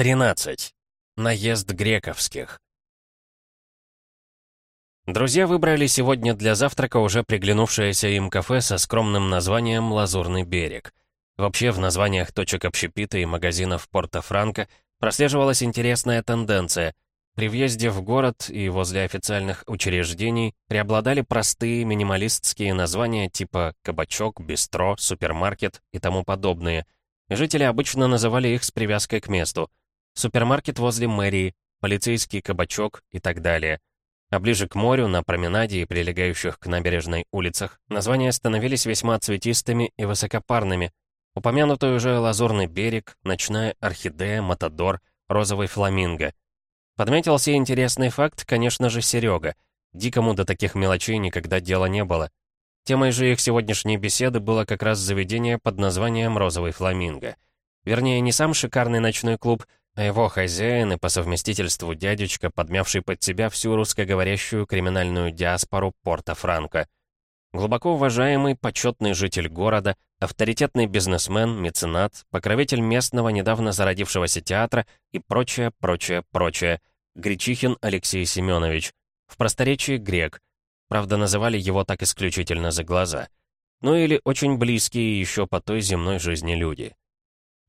13. Наезд грековских. Друзья выбрали сегодня для завтрака уже приглянувшееся им кафе со скромным названием «Лазурный берег». Вообще, в названиях точек общепита и магазинов Порто-Франко прослеживалась интересная тенденция. При въезде в город и возле официальных учреждений преобладали простые минималистские названия типа «кабачок», «бистро», «супермаркет» и тому подобные. Жители обычно называли их с привязкой к месту — супермаркет возле мэрии, полицейский кабачок и так далее. А ближе к морю, на променаде и прилегающих к набережной улицах, названия становились весьма цветистыми и высокопарными. Упомянутый уже Лазурный берег, Ночная орхидея, Матадор, Розовый фламинго. Подметился интересный факт, конечно же, Серега. Дикому до таких мелочей никогда дела не было. Темой же их сегодняшней беседы было как раз заведение под названием «Розовый фламинго». Вернее, не сам шикарный ночной клуб — а его хозяин и по совместительству дядечка, подмявший под себя всю русскоговорящую криминальную диаспору Порто-Франко. Глубоко уважаемый, почетный житель города, авторитетный бизнесмен, меценат, покровитель местного недавно зародившегося театра и прочее, прочее, прочее. Гречихин Алексей Семенович. В просторечии грек. Правда, называли его так исключительно за глаза. Ну или очень близкие еще по той земной жизни люди.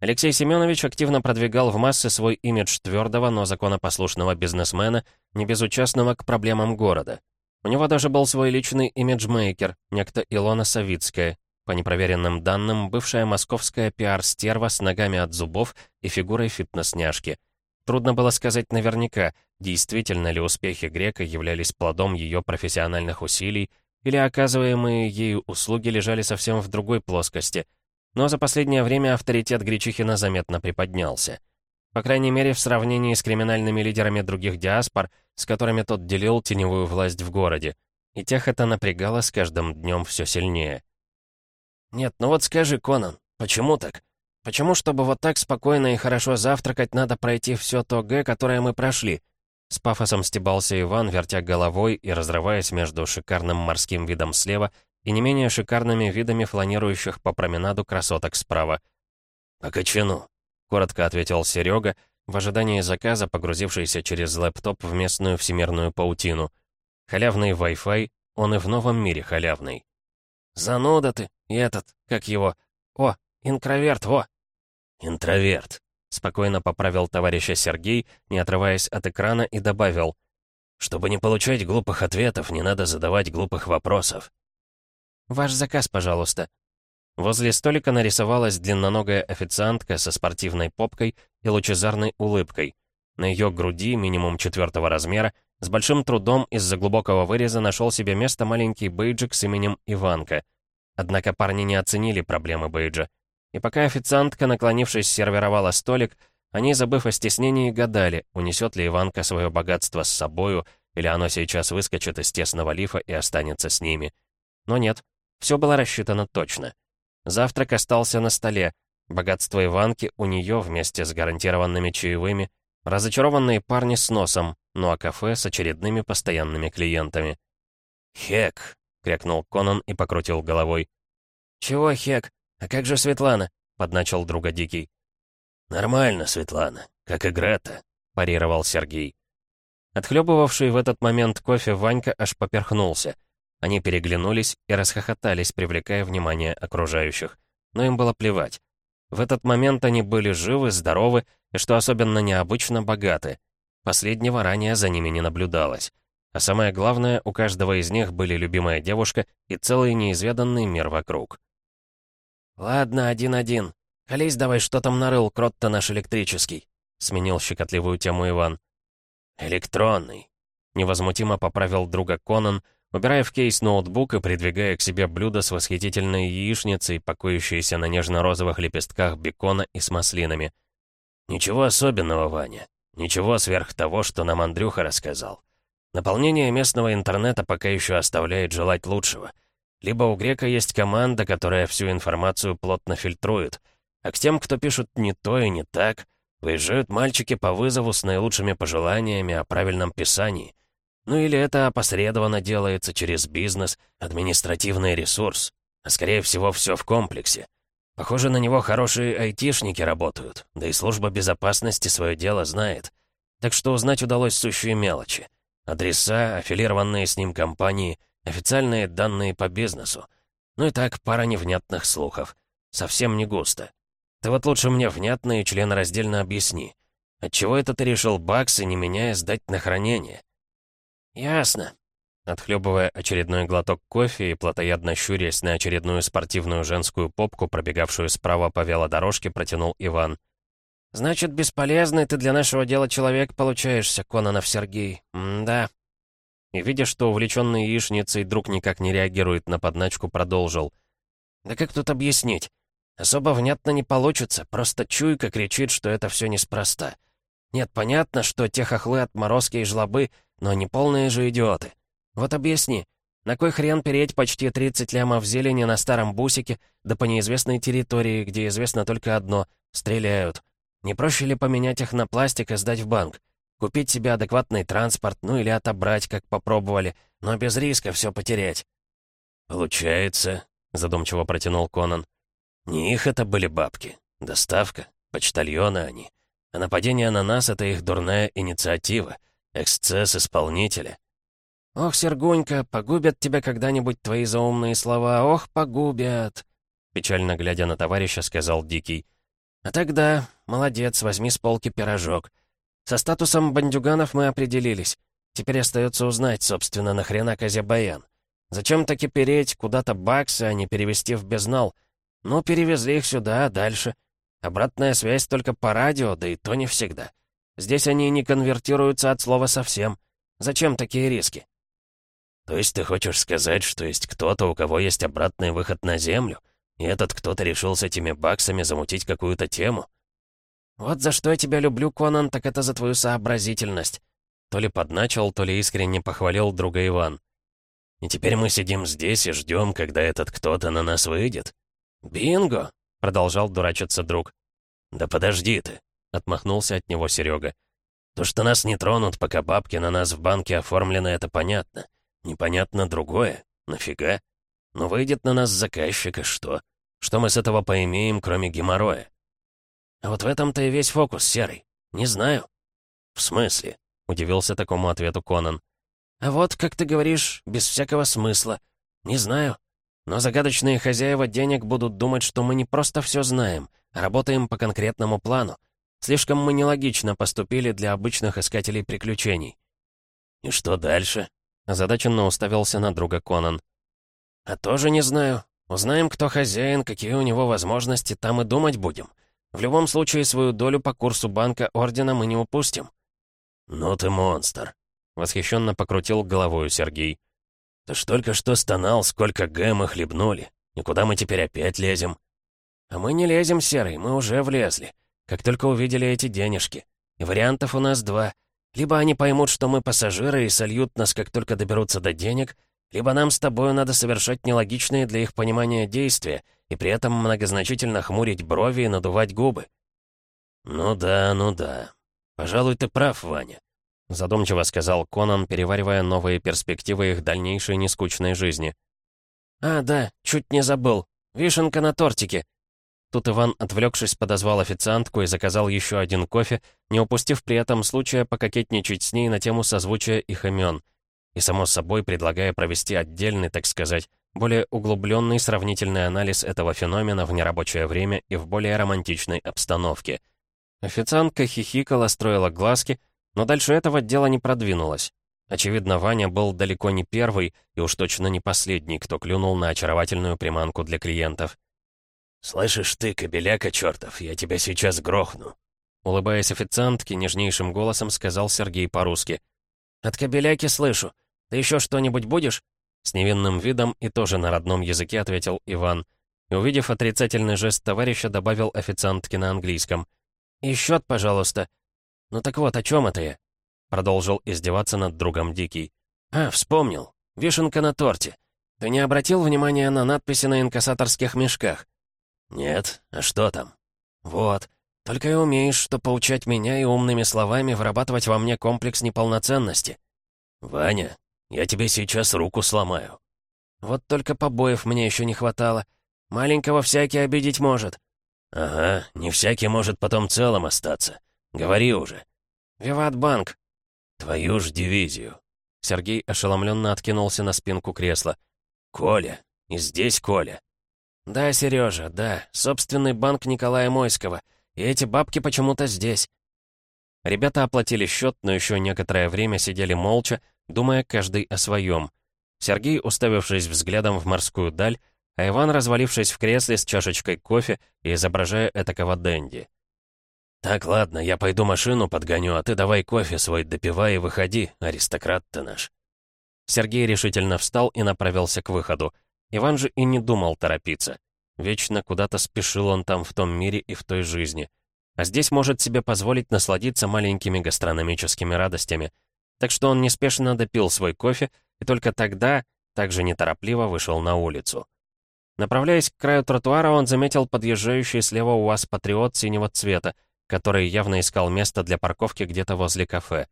Алексей Семенович активно продвигал в массы свой имидж твердого, но законопослушного бизнесмена, не безучастного к проблемам города. У него даже был свой личный имиджмейкер, некто Илона Савицкая, по непроверенным данным, бывшая московская пиар-стерва с ногами от зубов и фигурой фитнес-няшки. Трудно было сказать наверняка, действительно ли успехи Грека являлись плодом ее профессиональных усилий, или оказываемые ею услуги лежали совсем в другой плоскости — но за последнее время авторитет Гречихина заметно приподнялся. По крайней мере, в сравнении с криминальными лидерами других диаспор, с которыми тот делил теневую власть в городе. И тех это напрягало с каждым днем все сильнее. «Нет, ну вот скажи, Конан, почему так? Почему, чтобы вот так спокойно и хорошо завтракать, надо пройти все то Г, которое мы прошли?» С пафосом стебался Иван, вертя головой и разрываясь между шикарным морским видом слева и не менее шикарными видами фланирующих по променаду красоток справа. «По кочану», — коротко ответил Серега, в ожидании заказа, погрузившийся через лэптоп в местную всемирную паутину. Халявный Wi-Fi, он и в новом мире халявный. «Зануда ты, и этот, как его? О, интроверт, во!» «Интроверт», — спокойно поправил товарища Сергей, не отрываясь от экрана, и добавил. «Чтобы не получать глупых ответов, не надо задавать глупых вопросов». «Ваш заказ, пожалуйста». Возле столика нарисовалась длинноногая официантка со спортивной попкой и лучезарной улыбкой. На ее груди, минимум четвертого размера, с большим трудом из-за глубокого выреза нашел себе место маленький бейджик с именем Иванка. Однако парни не оценили проблемы бейджа. И пока официантка, наклонившись, сервировала столик, они, забыв о стеснении, гадали, унесет ли Иванка свое богатство с собою, или оно сейчас выскочит из тесного лифа и останется с ними. Но нет, все было рассчитано точно. Завтрак остался на столе. Богатство Иванки у нее вместе с гарантированными чаевыми. Разочарованные парни с носом, ну а кафе с очередными постоянными клиентами. «Хек!» — крякнул Конан и покрутил головой. «Чего хек? А как же Светлана?» — подначил друга Дикий. «Нормально, Светлана, как и Грета», — парировал Сергей. Отхлебывавший в этот момент кофе Ванька аж поперхнулся — они переглянулись и расхохотались, привлекая внимание окружающих. Но им было плевать. В этот момент они были живы, здоровы и, что особенно необычно, богаты. Последнего ранее за ними не наблюдалось. А самое главное, у каждого из них были любимая девушка и целый неизведанный мир вокруг. «Ладно, один-один. Колись давай, что там нарыл, крот-то наш электрический», — сменил щекотливую тему Иван. «Электронный», — невозмутимо поправил друга Конан, убирая в кейс ноутбук и придвигая к себе блюдо с восхитительной яичницей, покоящейся на нежно-розовых лепестках бекона и с маслинами. «Ничего особенного, Ваня. Ничего сверх того, что нам Андрюха рассказал. Наполнение местного интернета пока еще оставляет желать лучшего. Либо у Грека есть команда, которая всю информацию плотно фильтрует, а к тем, кто пишут не то и не так, выезжают мальчики по вызову с наилучшими пожеланиями о правильном писании. Ну или это опосредованно делается через бизнес, административный ресурс. А скорее всего, все в комплексе. Похоже, на него хорошие айтишники работают, да и служба безопасности свое дело знает. Так что узнать удалось сущие мелочи. Адреса, аффилированные с ним компании, официальные данные по бизнесу. Ну и так, пара невнятных слухов. Совсем не густо. Ты вот лучше мне внятно и членораздельно объясни. Отчего это ты решил баксы, не меняя, сдать на хранение? Ясно. Отхлебывая очередной глоток кофе и плотоядно щурясь на очередную спортивную женскую попку, пробегавшую справа по велодорожке, протянул Иван. «Значит, бесполезный ты для нашего дела человек получаешься, Кононов Сергей. М-да». И видя, что увлеченный яичницей друг никак не реагирует на подначку, продолжил. «Да как тут объяснить? Особо внятно не получится, просто чуйка кричит, что это все неспроста. Нет, понятно, что те хохлы отморозки и жлобы, но не полные же идиоты. Вот объясни, на кой хрен переть почти 30 лямов зелени на старом бусике, да по неизвестной территории, где известно только одно — стреляют? Не проще ли поменять их на пластик и сдать в банк? Купить себе адекватный транспорт, ну или отобрать, как попробовали, но без риска все потерять. «Получается», — задумчиво протянул Конан, «не их это были бабки. Доставка, почтальоны они. А нападение на нас — это их дурная инициатива, эксцесс исполнителя. «Ох, Сергунька, погубят тебя когда-нибудь твои заумные слова, ох, погубят!» Печально глядя на товарища, сказал Дикий. «А тогда, молодец, возьми с полки пирожок. Со статусом бандюганов мы определились. Теперь остается узнать, собственно, нахрена Козя Баян. Зачем таки переть куда-то баксы, а не перевести в безнал? Ну, перевезли их сюда, а дальше. Обратная связь только по радио, да и то не всегда. Здесь они не конвертируются от слова совсем. Зачем такие риски? То есть ты хочешь сказать, что есть кто-то, у кого есть обратный выход на Землю, и этот кто-то решил с этими баксами замутить какую-то тему? Вот за что я тебя люблю, Конан, так это за твою сообразительность. То ли подначил, то ли искренне похвалил друга Иван. И теперь мы сидим здесь и ждем, когда этот кто-то на нас выйдет. «Бинго!» — продолжал дурачиться друг. «Да подожди ты!» — отмахнулся от него Серега. «То, что нас не тронут, пока бабки на нас в банке оформлены, это понятно. Непонятно другое. Нафига? Но выйдет на нас заказчик, и что? Что мы с этого поимеем, кроме геморроя? А вот в этом-то и весь фокус, Серый. Не знаю. В смысле? Удивился такому ответу Конан. А вот, как ты говоришь, без всякого смысла. Не знаю. Но загадочные хозяева денег будут думать, что мы не просто все знаем, а работаем по конкретному плану. Слишком мы нелогично поступили для обычных искателей приключений. И что дальше? Озадаченно уставился на друга Конан. «А тоже не знаю. Узнаем, кто хозяин, какие у него возможности, там и думать будем. В любом случае, свою долю по курсу банка Ордена мы не упустим». «Ну ты монстр!» — восхищенно покрутил головою Сергей. «Ты ж только что стонал, сколько гэм мы хлебнули. И куда мы теперь опять лезем?» «А мы не лезем, Серый, мы уже влезли. Как только увидели эти денежки. И вариантов у нас два. Либо они поймут, что мы пассажиры и сольют нас, как только доберутся до денег, либо нам с тобой надо совершать нелогичные для их понимания действия и при этом многозначительно хмурить брови и надувать губы. «Ну да, ну да. Пожалуй, ты прав, Ваня», — задумчиво сказал Конан, переваривая новые перспективы их дальнейшей нескучной жизни. «А, да, чуть не забыл. Вишенка на тортике. Тут Иван, отвлекшись, подозвал официантку и заказал еще один кофе, не упустив при этом случая пококетничать с ней на тему созвучия их имен. И, само собой, предлагая провести отдельный, так сказать, более углубленный сравнительный анализ этого феномена в нерабочее время и в более романтичной обстановке. Официантка хихикала, строила глазки, но дальше этого дела не продвинулось. Очевидно, Ваня был далеко не первый и уж точно не последний, кто клюнул на очаровательную приманку для клиентов. «Слышишь ты, кобеляка чертов, я тебя сейчас грохну!» Улыбаясь официантке, нежнейшим голосом сказал Сергей по-русски. «От кобеляки слышу. Ты еще что-нибудь будешь?» С невинным видом и тоже на родном языке ответил Иван. И, увидев отрицательный жест товарища, добавил официантке на английском. «И счет, пожалуйста». «Ну так вот, о чем это я?» Продолжил издеваться над другом Дикий. «А, вспомнил. Вишенка на торте. Ты не обратил внимания на надписи на инкассаторских мешках? «Нет, а что там?» «Вот. Только и умеешь, что поучать меня и умными словами вырабатывать во мне комплекс неполноценности». «Ваня, я тебе сейчас руку сломаю». «Вот только побоев мне еще не хватало. Маленького всякий обидеть может». «Ага, не всякий может потом целым остаться. Говори уже». «Виват Банк». «Твою ж дивизию». Сергей ошеломленно откинулся на спинку кресла. «Коля. И здесь Коля». «Да, Сережа, да. Собственный банк Николая Мойского. И эти бабки почему-то здесь». Ребята оплатили счет, но еще некоторое время сидели молча, думая каждый о своем. Сергей, уставившись взглядом в морскую даль, а Иван, развалившись в кресле с чашечкой кофе и изображая этакого денди. «Так, ладно, я пойду машину подгоню, а ты давай кофе свой допивай и выходи, аристократ ты наш». Сергей решительно встал и направился к выходу. Иван же и не думал торопиться. Вечно куда-то спешил он там в том мире и в той жизни. А здесь может себе позволить насладиться маленькими гастрономическими радостями. Так что он неспешно допил свой кофе и только тогда, также неторопливо, вышел на улицу. Направляясь к краю тротуара, он заметил подъезжающий слева УАЗ «Патриот» синего цвета, который явно искал место для парковки где-то возле кафе.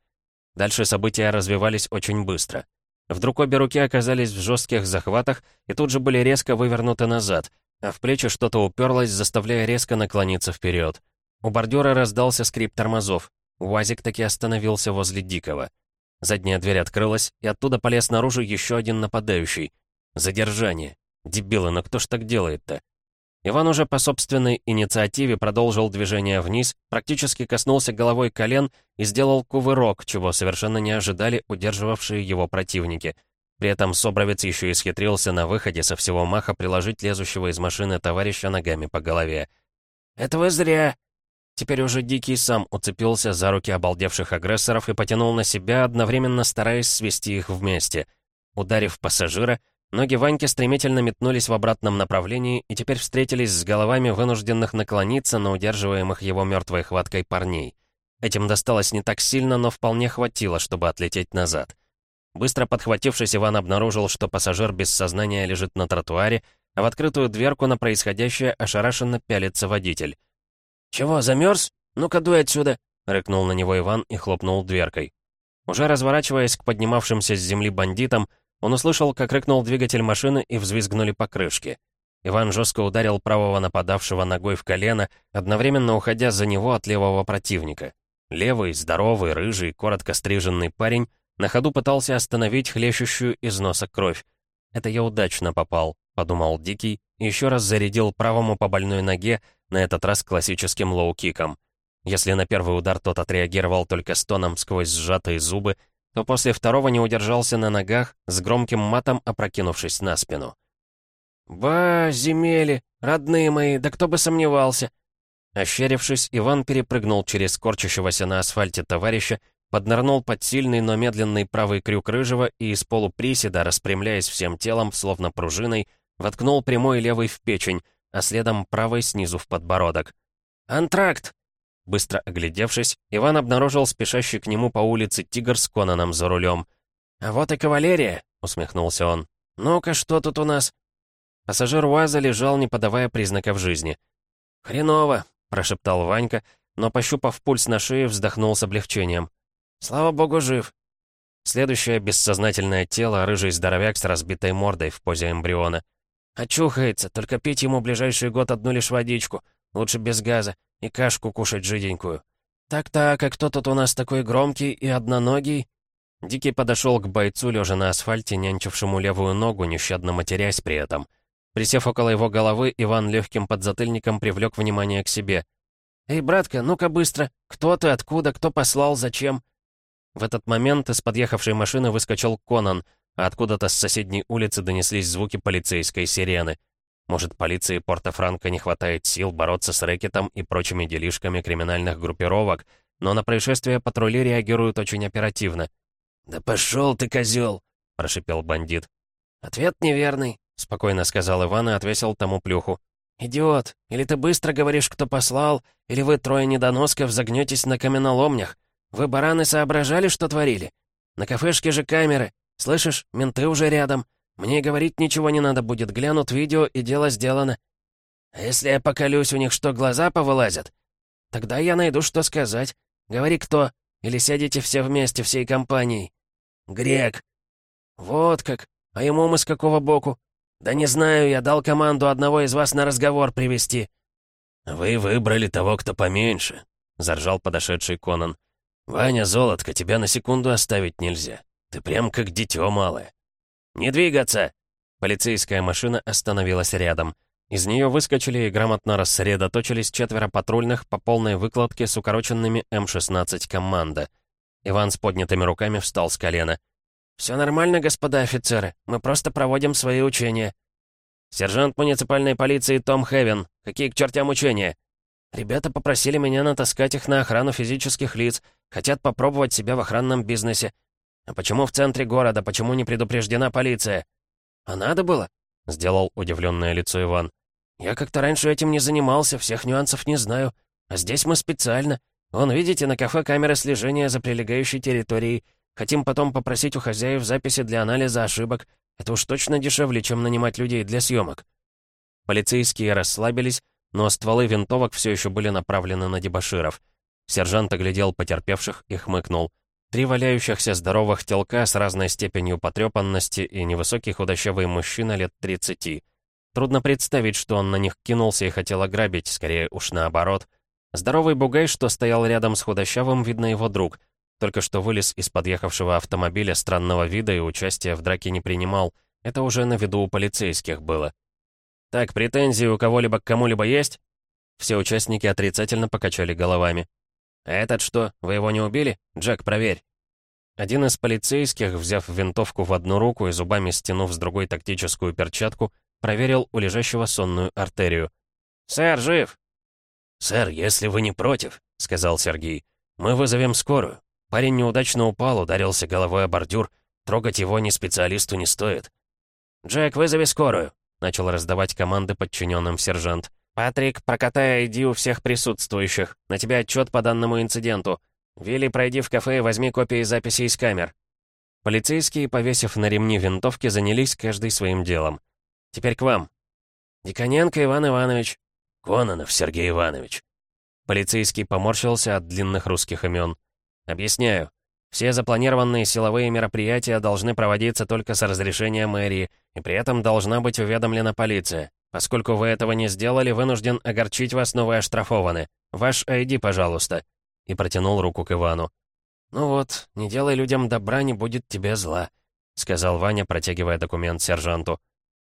Дальше события развивались очень быстро. Вдруг обе руки оказались в жестких захватах и тут же были резко вывернуты назад, а в плечи что-то уперлось, заставляя резко наклониться вперед. У бордюра раздался скрип тормозов. УАЗик таки остановился возле Дикого. Задняя дверь открылась, и оттуда полез наружу еще один нападающий. Задержание. Дебилы, но кто ж так делает-то? Иван уже по собственной инициативе продолжил движение вниз, практически коснулся головой колен и сделал кувырок, чего совершенно не ожидали удерживавшие его противники. При этом Собровец еще и схитрился на выходе со всего маха приложить лезущего из машины товарища ногами по голове. «Это вы зря!» Теперь уже Дикий сам уцепился за руки обалдевших агрессоров и потянул на себя, одновременно стараясь свести их вместе. Ударив пассажира, Ноги Ваньки стремительно метнулись в обратном направлении и теперь встретились с головами вынужденных наклониться на удерживаемых его мертвой хваткой парней. Этим досталось не так сильно, но вполне хватило, чтобы отлететь назад. Быстро подхватившись, Иван обнаружил, что пассажир без сознания лежит на тротуаре, а в открытую дверку на происходящее ошарашенно пялится водитель. «Чего, замерз? Ну-ка дуй отсюда!» — рыкнул на него Иван и хлопнул дверкой. Уже разворачиваясь к поднимавшимся с земли бандитам, он услышал, как рыкнул двигатель машины и взвизгнули покрышки. Иван жестко ударил правого нападавшего ногой в колено, одновременно уходя за него от левого противника. Левый, здоровый, рыжий, коротко стриженный парень на ходу пытался остановить хлещущую из носа кровь. «Это я удачно попал», — подумал Дикий, и еще раз зарядил правому по больной ноге, на этот раз классическим лоу-киком. Если на первый удар тот отреагировал только стоном сквозь сжатые зубы, то после второго не удержался на ногах, с громким матом опрокинувшись на спину. «Ба, земели, родные мои, да кто бы сомневался!» Ощерившись, Иван перепрыгнул через корчащегося на асфальте товарища, поднырнул под сильный, но медленный правый крюк рыжего и из полуприседа, распрямляясь всем телом, словно пружиной, воткнул прямой левый в печень, а следом правой снизу в подбородок. «Антракт!» Быстро оглядевшись, Иван обнаружил спешащий к нему по улице тигр с Конаном за рулем. «А вот и кавалерия!» — усмехнулся он. «Ну-ка, что тут у нас?» Пассажир УАЗа лежал, не подавая признаков жизни. «Хреново!» — прошептал Ванька, но, пощупав пульс на шее, вздохнул с облегчением. «Слава богу, жив!» Следующее бессознательное тело — рыжий здоровяк с разбитой мордой в позе эмбриона. «Очухается, только пить ему ближайший год одну лишь водичку. Лучше без газа и кашку кушать жиденькую. Так-так, а кто тут у нас такой громкий и одноногий?» Дикий подошел к бойцу, лежа на асфальте, нянчившему левую ногу, нещадно матерясь при этом. Присев около его головы, Иван легким подзатыльником привлек внимание к себе. «Эй, братка, ну-ка быстро! Кто ты, откуда, кто послал, зачем?» В этот момент из подъехавшей машины выскочил Конан, а откуда-то с соседней улицы донеслись звуки полицейской сирены. Может, полиции Порто-Франко не хватает сил бороться с рэкетом и прочими делишками криминальных группировок, но на происшествие патрули реагируют очень оперативно. «Да пошел ты, козел!» — прошипел бандит. «Ответ неверный», — спокойно сказал Иван и отвесил тому плюху. «Идиот! Или ты быстро говоришь, кто послал, или вы трое недоносков загнетесь на каменоломнях. Вы, бараны, соображали, что творили? На кафешке же камеры. Слышишь, менты уже рядом. Мне говорить ничего не надо будет, глянут видео, и дело сделано. А если я поколюсь, у них что, глаза повылазят? Тогда я найду, что сказать. Говори, кто. Или сядете все вместе, всей компанией. Грек. Вот как. А ему мы с какого боку? «Да не знаю, я дал команду одного из вас на разговор привести. «Вы выбрали того, кто поменьше», — заржал подошедший Конан. «Ваня, золотко, тебя на секунду оставить нельзя. Ты прям как дитё малое». «Не двигаться!» Полицейская машина остановилась рядом. Из нее выскочили и грамотно рассредоточились четверо патрульных по полной выкладке с укороченными М-16 команда. Иван с поднятыми руками встал с колена. «Все нормально, господа офицеры. Мы просто проводим свои учения». «Сержант муниципальной полиции Том Хевен. Какие к чертям учения?» «Ребята попросили меня натаскать их на охрану физических лиц. Хотят попробовать себя в охранном бизнесе. А почему в центре города? Почему не предупреждена полиция?» «А надо было?» — сделал удивленное лицо Иван. «Я как-то раньше этим не занимался, всех нюансов не знаю. А здесь мы специально. Вон, видите, на кафе камеры слежения за прилегающей территорией. Хотим потом попросить у хозяев записи для анализа ошибок. Это уж точно дешевле, чем нанимать людей для съемок. Полицейские расслабились, но стволы винтовок все еще были направлены на дебоширов. Сержант оглядел потерпевших и хмыкнул. Три валяющихся здоровых телка с разной степенью потрепанности и невысокий худощавый мужчина лет 30. Трудно представить, что он на них кинулся и хотел ограбить, скорее уж наоборот. Здоровый бугай, что стоял рядом с худощавым, видно его друг. Только что вылез из подъехавшего автомобиля странного вида и участия в драке не принимал. Это уже на виду у полицейских было. «Так, претензии у кого-либо к кому-либо есть?» Все участники отрицательно покачали головами. «А этот что, вы его не убили? Джек, проверь». Один из полицейских, взяв винтовку в одну руку и зубами стянув с другой тактическую перчатку, проверил у лежащего сонную артерию. «Сэр, жив!» «Сэр, если вы не против», — сказал Сергей, — «мы вызовем скорую». Парень неудачно упал, ударился головой о бордюр. Трогать его ни специалисту не стоит. «Джек, вызови скорую», — начал раздавать команды подчиненным сержант. «Патрик, прокатай ID у всех присутствующих. На тебя отчет по данному инциденту. Вилли, пройди в кафе и возьми копии записей из камер». Полицейские, повесив на ремни винтовки, занялись каждый своим делом. «Теперь к вам». «Диконенко Иван Иванович». «Кононов Сергей Иванович». Полицейский поморщился от длинных русских имен. Объясняю. Все запланированные силовые мероприятия должны проводиться только с разрешения мэрии, и при этом должна быть уведомлена полиция. Поскольку вы этого не сделали, вынужден огорчить вас, но вы оштрафованы. Ваш ID, пожалуйста». И протянул руку к Ивану. «Ну вот, не делай людям добра, не будет тебе зла», — сказал Ваня, протягивая документ сержанту.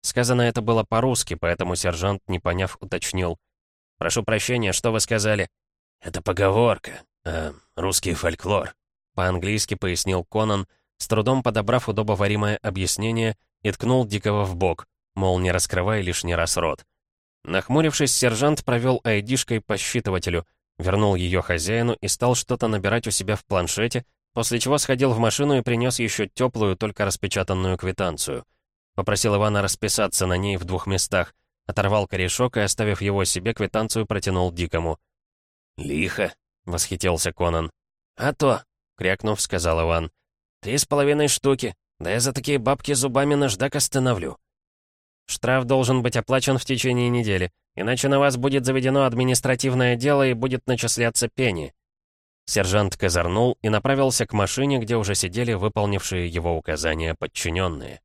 Сказано это было по-русски, поэтому сержант, не поняв, уточнил. «Прошу прощения, что вы сказали?» «Это поговорка. Э, русский фольклор», — по-английски пояснил Конан, с трудом подобрав удобоваримое объяснение и ткнул Дикого в бок, мол, не раскрывай лишний раз рот. Нахмурившись, сержант провел айдишкой по считывателю, вернул ее хозяину и стал что-то набирать у себя в планшете, после чего сходил в машину и принес еще теплую, только распечатанную квитанцию. Попросил Ивана расписаться на ней в двух местах, оторвал корешок и, оставив его себе, квитанцию протянул Дикому. «Лихо», — восхитился Конан. «А то», — крякнув, сказал Иван. «Три с половиной штуки. Да я за такие бабки зубами наждак остановлю». «Штраф должен быть оплачен в течение недели, иначе на вас будет заведено административное дело и будет начисляться пени». Сержант козырнул и направился к машине, где уже сидели выполнившие его указания подчиненные.